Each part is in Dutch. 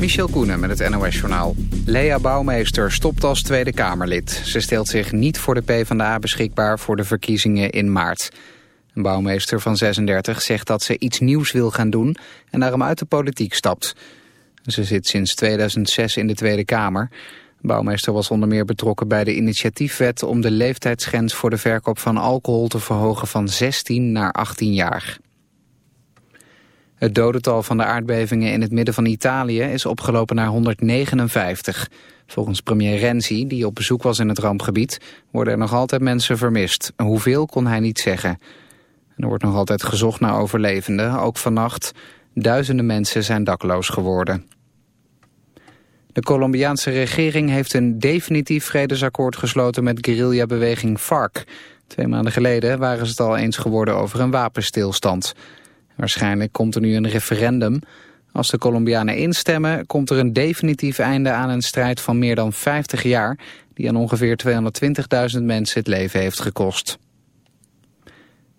Michel Koenen met het NOS-journaal. Lea Bouwmeester stopt als Tweede Kamerlid. Ze stelt zich niet voor de PvdA beschikbaar voor de verkiezingen in maart. Een bouwmeester van 36 zegt dat ze iets nieuws wil gaan doen... en daarom uit de politiek stapt. Ze zit sinds 2006 in de Tweede Kamer. Bouwmeester was onder meer betrokken bij de initiatiefwet... om de leeftijdsgrens voor de verkoop van alcohol te verhogen van 16 naar 18 jaar. Het dodental van de aardbevingen in het midden van Italië is opgelopen naar 159. Volgens premier Renzi, die op bezoek was in het rampgebied, worden er nog altijd mensen vermist. Hoeveel kon hij niet zeggen. er wordt nog altijd gezocht naar overlevenden, ook vannacht. Duizenden mensen zijn dakloos geworden. De Colombiaanse regering heeft een definitief vredesakkoord gesloten met guerrillabeweging FARC. Twee maanden geleden waren ze het al eens geworden over een wapenstilstand. Waarschijnlijk komt er nu een referendum. Als de Colombianen instemmen, komt er een definitief einde aan een strijd van meer dan 50 jaar... die aan ongeveer 220.000 mensen het leven heeft gekost.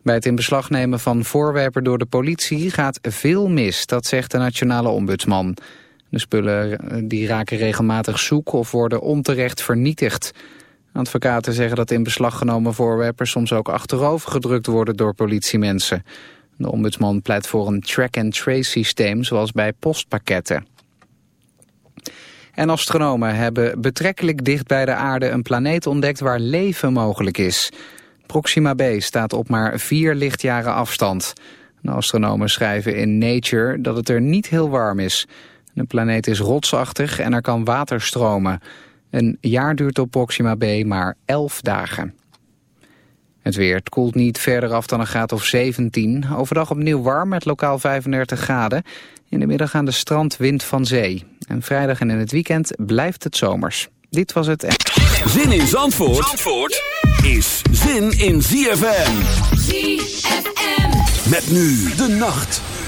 Bij het in beslag nemen van voorwerpen door de politie gaat veel mis, dat zegt de nationale ombudsman. De spullen eh, die raken regelmatig zoek of worden onterecht vernietigd. Advocaten zeggen dat in beslag genomen voorwerpen soms ook achterover gedrukt worden door politiemensen. De ombudsman pleit voor een track-and-trace systeem zoals bij postpakketten. En astronomen hebben betrekkelijk dicht bij de aarde een planeet ontdekt waar leven mogelijk is. Proxima b staat op maar vier lichtjaren afstand. De astronomen schrijven in Nature dat het er niet heel warm is. De planeet is rotsachtig en er kan water stromen. Een jaar duurt op Proxima b maar 11 dagen. Het weer het koelt niet verder af dan een graad of 17. Overdag opnieuw warm met lokaal 35 graden. In de middag aan de strand wind van zee. En vrijdag en in het weekend blijft het zomers. Dit was het... Zin in Zandvoort, Zandvoort is zin in ZFM. ZFM. Met nu de nacht.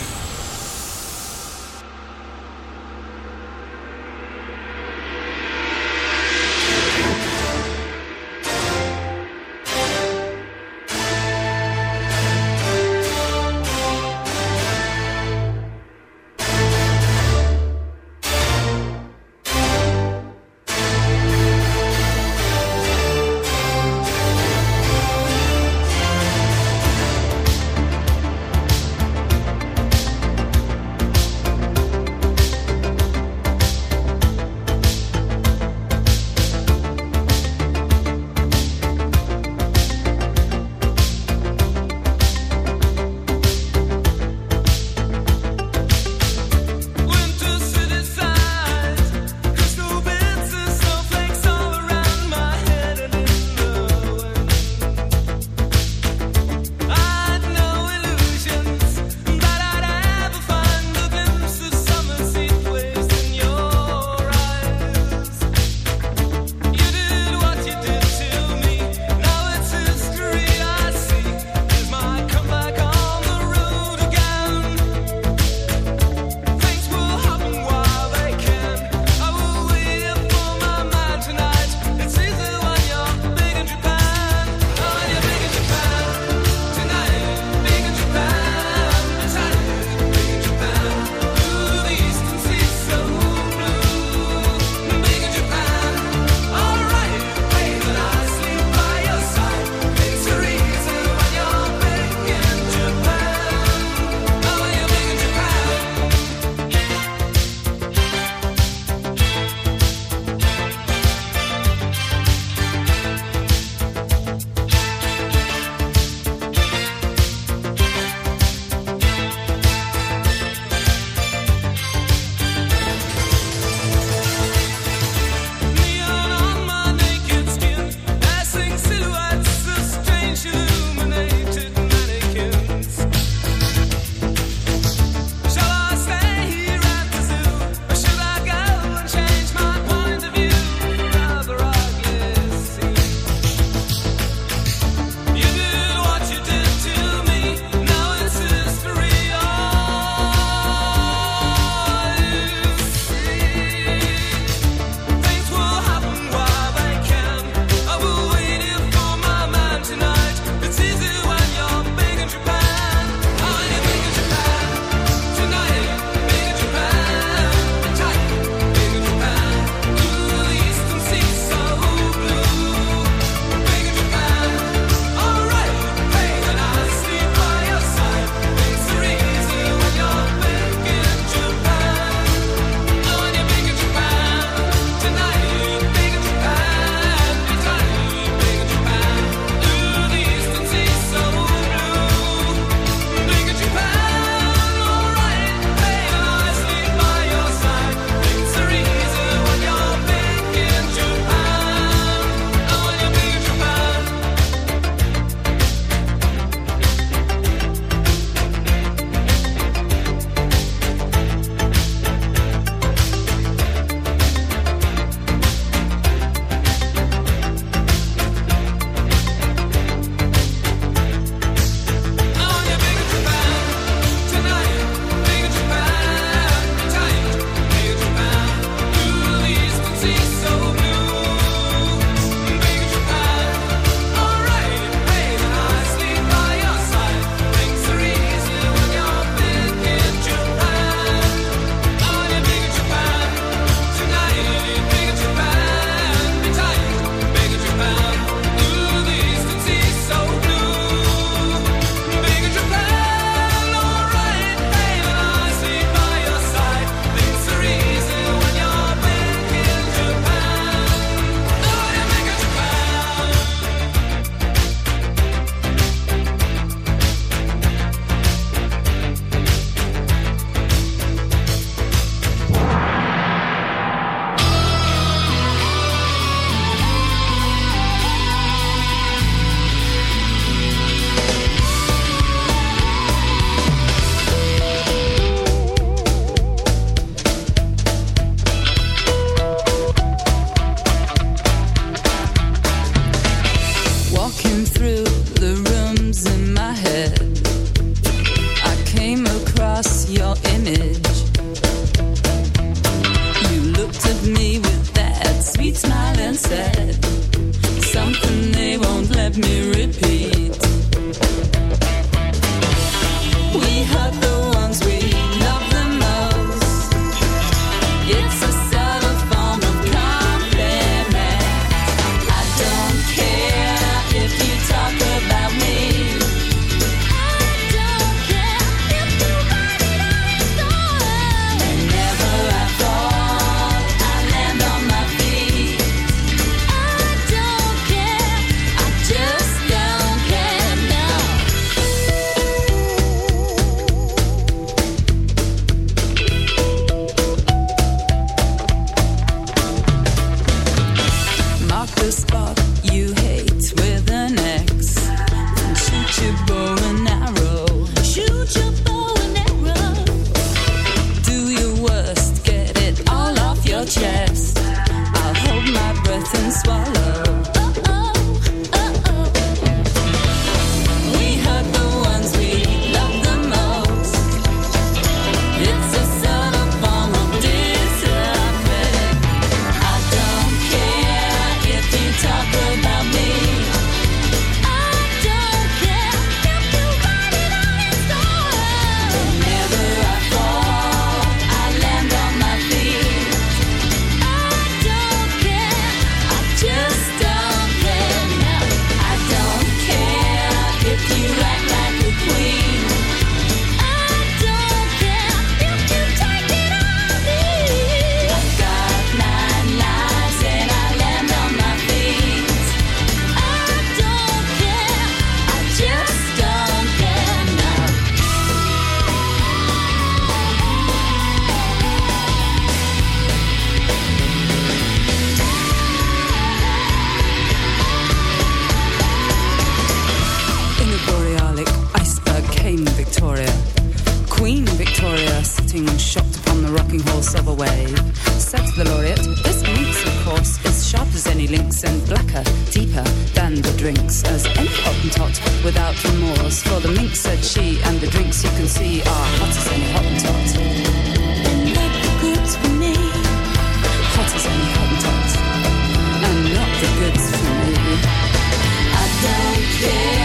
shocked upon the rocking horse of a wave. Said the laureate, this minx, of course, is sharp as any lynx and blacker, deeper than the drinks, as any hottentot without remorse. For the mink said she, and the drinks you can see are hot as any hottentot. Not the goods for me. Any. And not the goods for me. I don't care.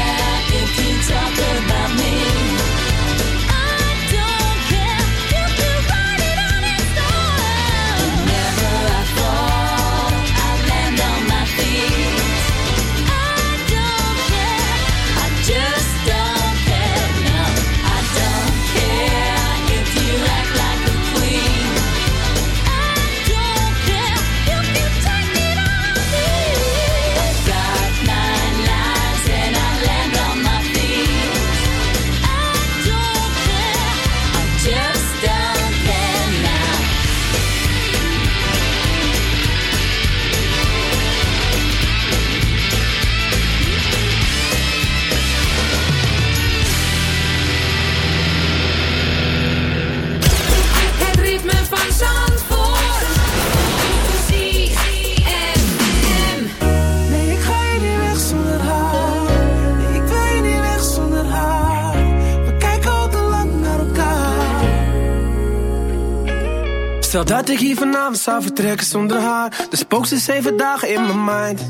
Dat ik hier vanavond zou vertrekken zonder haar. De spook ze zeven dagen in mijn mind.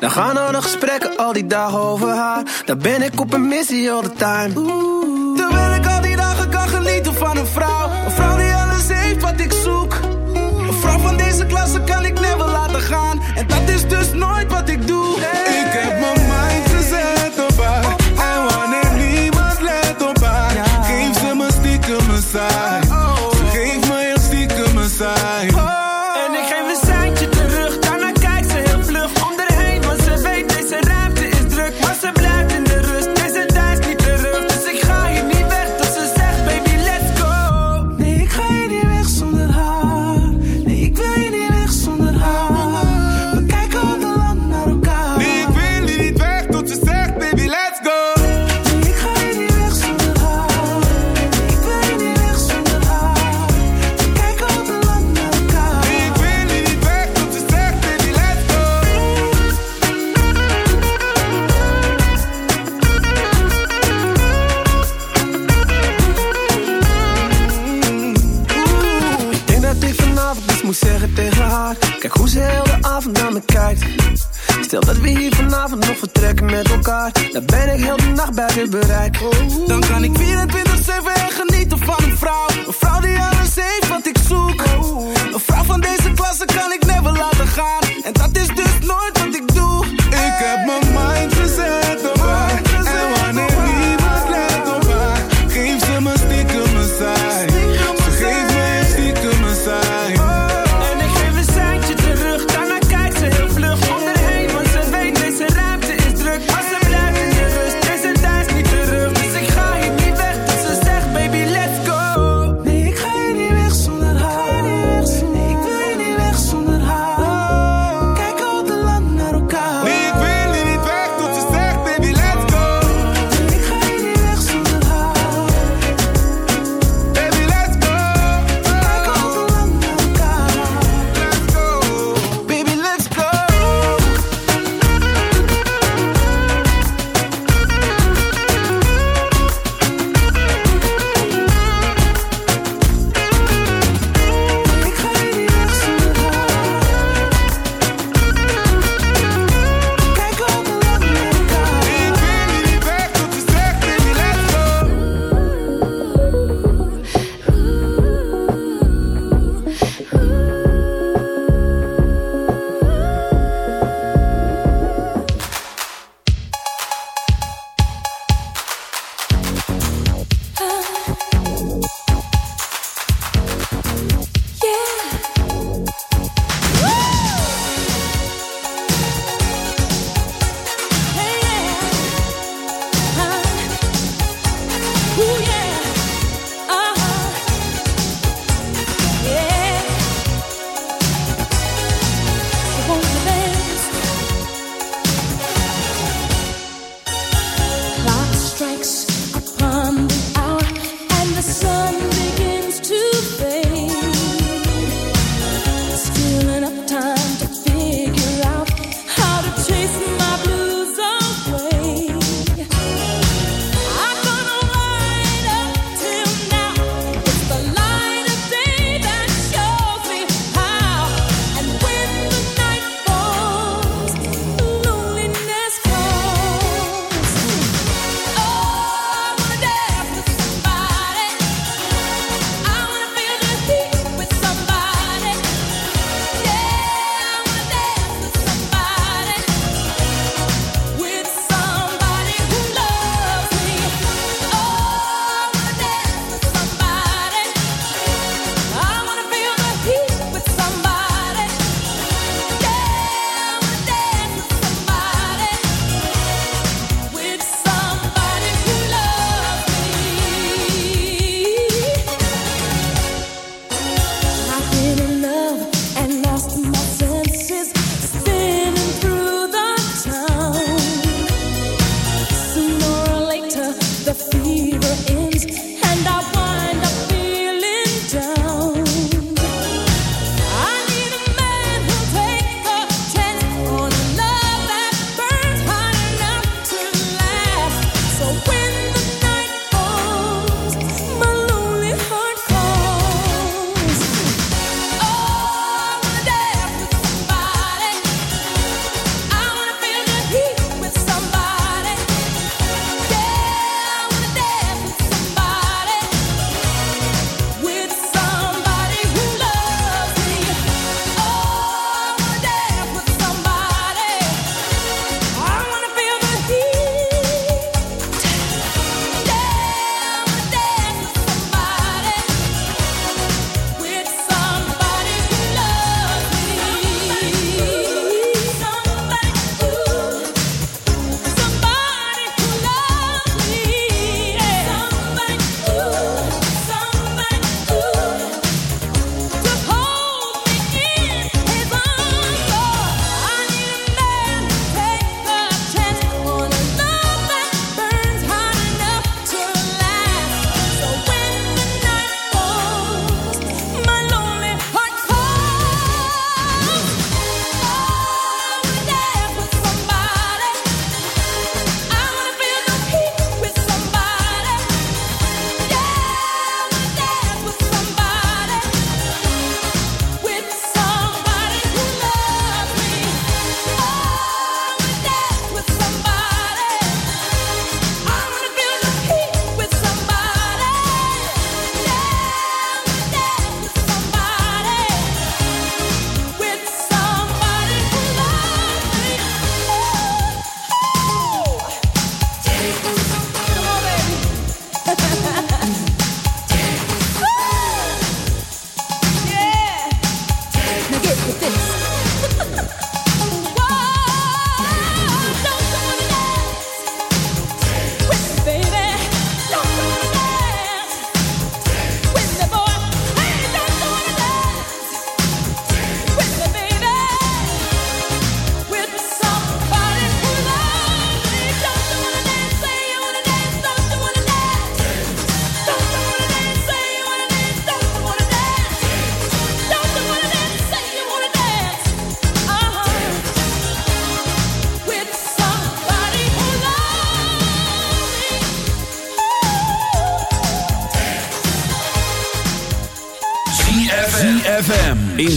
Dan gaan al de gesprekken al die dagen over haar. Dan ben ik op een missie all the time.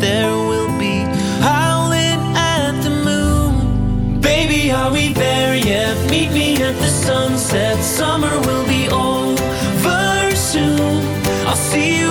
there, we'll be howling at the moon. Baby, are we there yet? Meet me at the sunset. Summer will be over soon. I'll see you